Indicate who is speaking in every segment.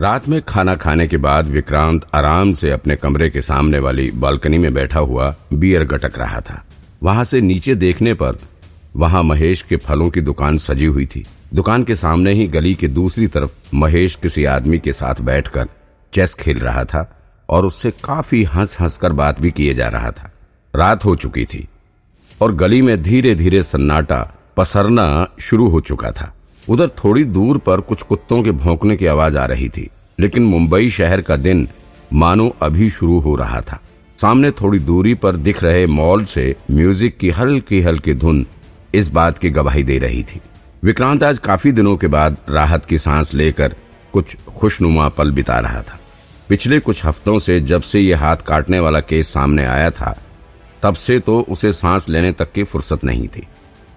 Speaker 1: रात में खाना खाने के बाद विक्रांत आराम से अपने कमरे के सामने वाली बालकनी में बैठा हुआ बियर गटक रहा था। वहाँ से नीचे देखने पर वहाँ महेश के फलों की दुकान सजी हुई थी। दुकान के सामने ही गली के दूसरी तरफ़ महेश किसी आदमी के साथ बैठकर चेस खेल रहा था और उससे काफ़ी हंस हंस कर बात भी किए जा रहा था। रात हो चुकी थी और गली में धीरे धीरे सन्नाटा पसरना शुरू हो चुका था। उधर थोड़ी दूर पर कुछ कुत्तों के भौंकने की आवाज़ आ रही थी, लेकिन मुंबई शहर का दिन मानो अभी शुरू हो रहा था। सामने थोड़ी दूरी पर दिख रहे मॉल से म्यूज़िक की हल्की हल्की धुन इस बात की गवाही दे रही थी। विक्रांत आज काफ़ी दिनों के बाद राहत की सांस लेकर कुछ खुशनुमा पल बिता रहा था। पिछले कुछ हफ्तों से जब से ये हाथ काटने वाला केस सामने आया था, तब से तो उसे सांस लेने तक की फुर्सत नहीं थी।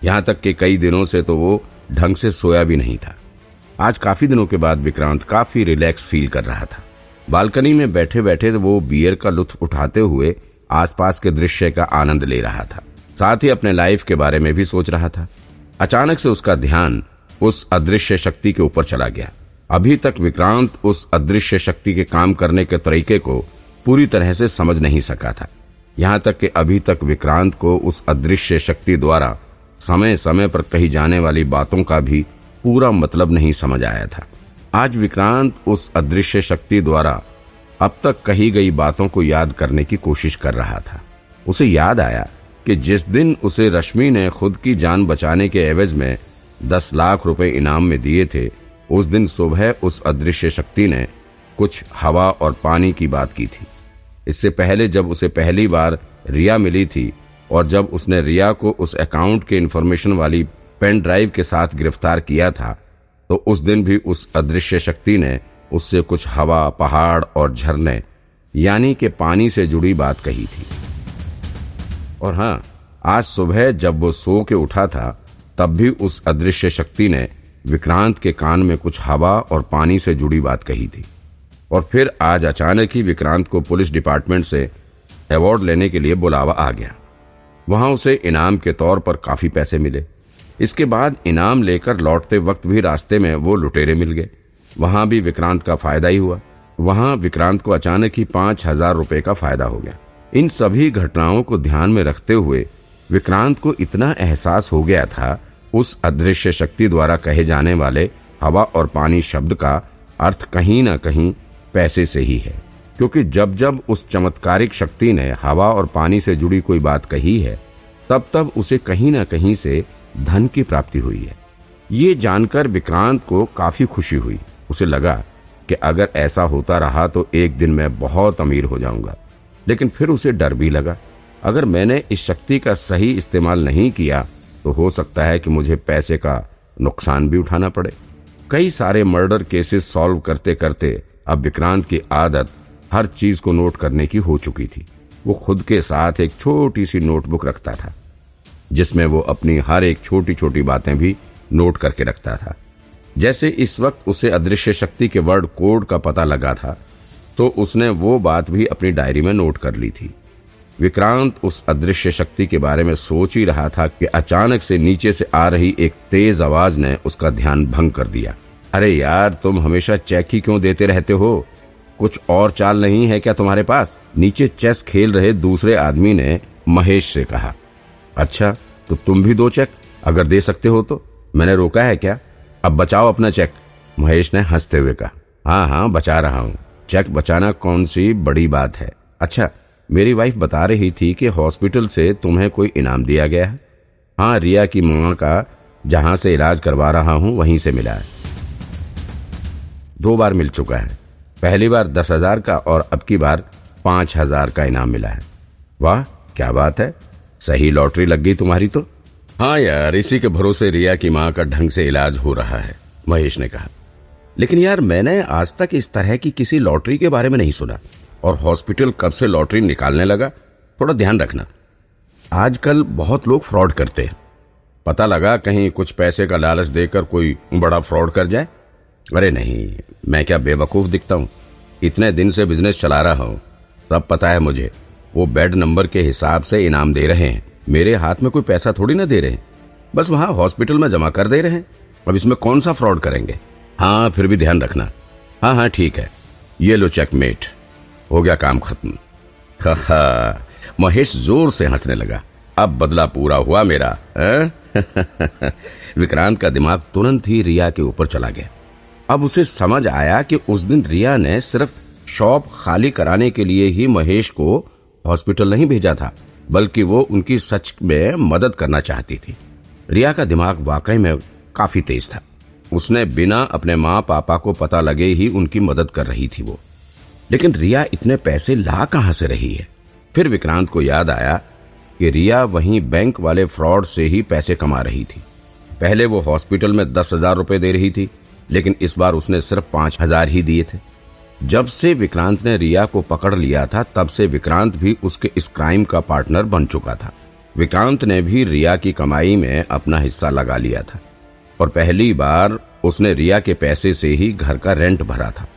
Speaker 1: यहाँ तक कि कई दिनों से तो वो ढंग से सोया भी नहीं था। आज काफ़ी दिनों के बाद विक्रांत काफ़ी रिलैक्स फील कर रहा था। बालकनी में बैठे बैठे वो बियर का लुत्फ उठाते हुए आसपास के दृश्य का आनंद ले रहा था। साथ ही अपने लाइफ के बारे में भी सोच रहा था। अचानक से उसका ध्यान उस अदृश्य शक्ति के ऊपर चला गया। अभी तक विक्रांत उस अदृश्य शक्ति के काम करने के तरीके को पूरी तरह से समझ नहीं सका था। यहाँ तक कि अभी तक विक्रांत को उस अदृश्य शक्ति द्वारा समय समय पर कही जाने वाली बातों का भी पूरा मतलब नहीं समझ आया था। आज विक्रांत उस अदृश्य शक्ति द्वारा अब तक कही गई बातों को याद करने की कोशिश कर रहा था। उसे याद आया कि जिस दिन उसे रश्मि ने खुद की जान बचाने के एवज में दस लाख रुपए इनाम में दिए थे, उस दिन सुबह उस अदृश्य शक्ति ने कुछ हवा और पानी की बात की थी। इससे पहले जब उसे पहली बार रिया मिली थी और जब उसने रिया को उस अकाउंट के इन्फॉर्मेशन वाली पेन ड्राइव के साथ गिरफ़्तार किया था तो उस दिन भी उस अदृश्य शक्ति ने उससे कुछ हवा, पहाड़ और झरने, यानी कि पानी से जुड़ी बात कही थी। और हाँ आज सुबह जब वो सो के उठा था, तब भी उस अदृश्य शक्ति ने विक्रांत के कान में कुछ हवा और पानी से जुड़ी बात कही थी। और फिर आज अचानक ही विक्रांत को पुलिस डिपार्टमेंट से अवार्ड लेने के लिए बुलावा आ गया। वहाँ उसे इनाम के तौर पर काफ़ी पैसे मिले। इसके बाद इनाम लेकर लौटते वक्त भी रास्ते में वो लुटेरे मिल गए। वहाँ भी विक्रांत का फ़ायदा ही हुआ। वहाँ विक्रांत को अचानक ही पाँच हज़ार रुपए का फ़ायदा हो गया। इन सभी घटनाओं को ध्यान में रखते हुए विक्रांत को इतना एहसास हो गया था, उस अदृश्य शक्ति द्वारा कहे जाने वाले हवा और पानी शब्द का अर्थ कहीं न कहीं पैसे से ही है। क्योंकि जब जब उस चमत्कारिक शक्ति ने हवा और पानी से जुड़ी कोई बात कही है, तब तब उसे कहीं ना कहीं से धन की प्राप्ति हुई है। ये जानकर विक्रांत को काफ़ी खुशी हुई। उसे लगा कि अगर ऐसा होता रहा तो एक दिन मैं बहुत अमीर हो जाऊँगा। लेकिन फिर उसे डर भी लगा। अगर मैंने इस शक्ति का सही इस्तेमाल नहीं किया तो हो सकता है कि मुझे पैसे का नुकसान भी उठाना पड़े। कई सारे मर्डर केसेस सॉल्व करते करते अब विक्रांत की आदत हर चीज़ को नोट करने की हो चुकी थी। वो खुद के साथ एक छोटी सी नोटबुक रखता था, जिसमें वो अपनी हर एक छोटी छोटी बातें भी नोट करके रखता था। जैसे इस वक्त उसे अदृश्य शक्ति के वर्ड कोड का पता लगा था तो उसने वो बात भी अपनी डायरी में नोट कर ली थी। विक्रांत उस अदृश्य शक्ति के बारे में सोच ही रहा था कि अचानक से नीचे से आ रही एक तेज आवाज़ ने उसका ध्यान भंग कर दिया। अरे यार, तुम हमेशा चेक ही क्यों देते रहते हो? कुछ और चाल नहीं है क्या तुम्हारे पास? नीचे चेस खेल रहे दूसरे आदमी ने महेश से कहा अच्छा तो तुम भी दो चेक। अगर दे सकते हो तो। मैंने रोका है क्या? अब बचाओ अपना चेक। महेश ने हँसते हुए कहा हाँ हाँ बचा रहा हूँ। चेक बचाना कौन सी बड़ी बात है। अच्छा मेरी वाइफ बता रही थी कि हॉस्पिटल से तुम्हें कोई इनाम दिया गया है। हाँ रिया की माँ का जहाँ से इलाज करवा रहा हूँ, वहीं से मिला है। दो बार मिल चुका है। पहली बार दस हज़ार का और अब की बार पाँच हज़ार का इनाम मिला है। वाह, क्या बात है। सही लॉटरी लग गई तुम्हारी तो। हाँ यार, इसी के भरोसे रिया की माँ का ढंग से इलाज हो रहा है, महेश ने कहा। लेकिन यार, मैंने आज तक इस तरह की किसी लॉटरी के बारे में नहीं सुना और हॉस्पिटल कब से लॉटरी निकालने लगा, थोड़ा ध्यान रखना। आजकल बहुत लोग फ्रॉड करते हैं। पता लगा कहीं कुछ पैसे का लालच देकर कोई बड़ा फ्रॉड कर जाए अरे नहीं, मैं क्या बेवकूफ़ दिखता हूँ? इतने दिन से बिज़नेस चला रहा हूँ। सब पता है मुझे, वो बेड नंबर के हिसाब से इनाम दे रहे हैं। मेरे हाथ में कोई पैसा थोड़ी ना दे रहे हैं। बस वहाँ हॉस्पिटल में जमा कर दे रहे हैं। अब इसमें कौन सा फ्रॉड करेंगे? हाँ फिर भी ध्यान रखना। हाँ हाँ ठीक है। ये लो चेकमेट हो गया काम खत्म। हा हा। महेश ज़ोर से हंसने लगा। अब बदला पूरा हुआ मेरा विक्रांत का दिमाग तुरंत ही रिया के ऊपर चला गया। अब उसे समझ आया कि उस दिन रिया ने सिर्फ़ शॉप खाली कराने के लिए ही महेश को हॉस्पिटल नहीं भेजा था, बल्कि वो उनकी सच में मदद करना चाहती थी। रिया का दिमाग वाकई में काफ़ी तेज था। उसने बिना अपने माँ पापा को पता लगे ही उनकी मदद कर रही थी वो। लेकिन रिया इतने पैसे ला कहाँ से रही है? फिर विक्रांत को याद आया कि रिया वहीं बैंक वाले फ्रॉड से ही पैसे कमा रही थी। पहले वो हॉस्पिटल में दस हज़ार रूपए दे रही थी लेकिन इस बार उसने सिर्फ़ पाँच हज़ार ही दिए थे। जब से विक्रांत ने रिया को पकड़ लिया था, तब से विक्रांत भी उसके इस क्राइम का पार्टनर बन चुका था। विक्रांत ने भी रिया की कमाई में अपना हिस्सा लगा लिया था। और पहली बार उसने रिया के पैसे से ही घर का रेंट भरा था।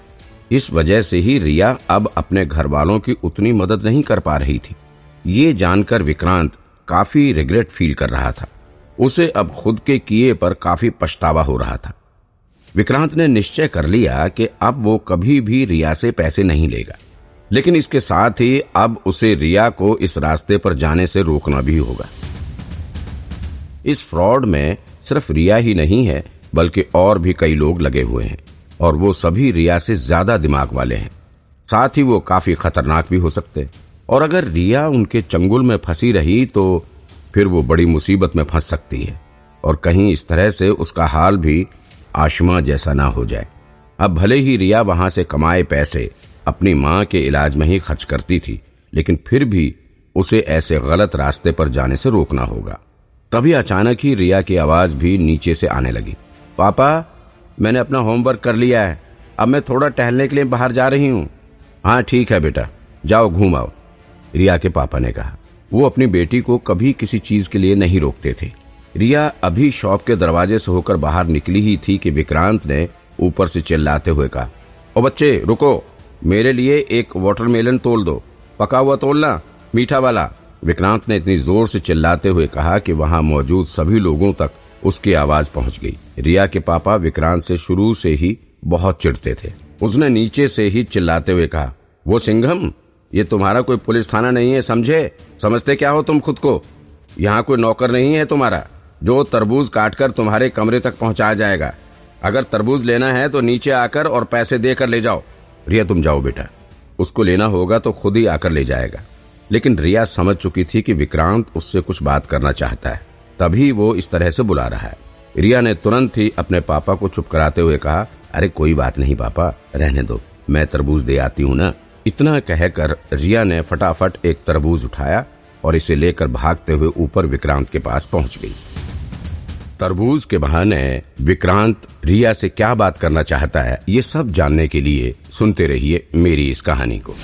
Speaker 1: इस वजह से ही रिया अब अपने घर वालों की उतनी मदद नहीं कर पा रही थी। ये जानकर विक्रांत काफ़ी रिग्रेट फील कर रहा था। उसे अब खुद के किए पर काफ़ी पछतावा हो रहा था। विक्रांत ने निश्चय कर लिया कि अब वो कभी भी रिया से पैसे नहीं लेगा। लेकिन इसके साथ ही अब उसे रिया को इस रास्ते पर जाने से रोकना भी होगा। इस फ्रॉड में सिर्फ़ रिया ही नहीं है, बल्कि और भी कई लोग लगे हुए हैं, और वो सभी रिया से ज़्यादा दिमाग वाले हैं। साथ ही वो काफ़ी खतरनाक भी हो सकते हैं। और अगर रिया उनके चंगुल में फंसी रही तो फिर वो बड़ी मुसीबत में फंस सकती है, और कहीं इस तरह से उसका हाल भी आशमा जैसा ना हो जाए। अब भले ही रिया वहाँ से कमाए पैसे अपनी माँ के इलाज में ही खर्च करती थी, लेकिन फिर भी उसे ऐसे गलत रास्ते पर जाने से रोकना होगा। तभी अचानक ही रिया की आवाज़ भी नीचे से आने लगी। पापा, मैंने अपना होमवर्क कर लिया है। अब मैं थोड़ा टहलने के लिए बाहर जा रही हूँ। हाँ ठीक है बेटा। जाओ, घूम आओ। रिया के पापा ने कहा। वो अपनी बेटी को कभी किसी चीज़ के लिए नहीं रोकते थे। रिया अभी शॉप के दरवाजे से होकर बाहर निकली ही थी कि विक्रांत ने ऊपर से चिल्लाते हुए कहा, ओ बच्चे, रुको, मेरे लिए एक वाटरमेलन तोल दो, पका हुआ तोलना मीठा वाला। विक्रांत ने इतनी ज़ोर से चिल्लाते हुए कहा कि वहाँ मौजूद सभी लोगों तक उसकी आवाज़ पहुँच गई। रिया के पापा विक्रांत से शुरू से ही बहुत चिढ़ते थे। उसने नीचे से ही चिल्लाते हुए कहा, वो सिंघम, ये तुम्हारा कोई पुलिस थाना नहीं है, समझे? समझते क्या हो तुम खुद को? यहाँ कोई नौकर नहीं है तुम्हारा? जो तरबूज काटकर तुम्हारे कमरे तक पहुँचाया जाएगा। अगर तरबूज लेना है तो नीचे आकर और पैसे देकर ले जाओ। रिया, तुम जाओ बेटा। उसको लेना होगा तो खुद ही आकर ले जाएगा। लेकिन रिया समझ चुकी थी कि विक्रांत उससे कुछ बात करना चाहता है। तभी वो इस तरह से बुला रहा है। रिया ने तुरंत ही अपने पापा को चुप कराते हुए कहा, अरे, कोई बात नहीं पापा, रहने दो। मैं तरबूज दे आती हूँ ना? इतना कहकर रिया ने फटाफट एक तरबूज उठाया और इसे लेकर भागते हुए ऊपर विक्रांत के पास पहुँच गई। तरबूज के बहाने विक्रांत रिया से क्या बात करना चाहता है, ये सब जानने के लिए सुनते रहिए मेरी इस कहानी को।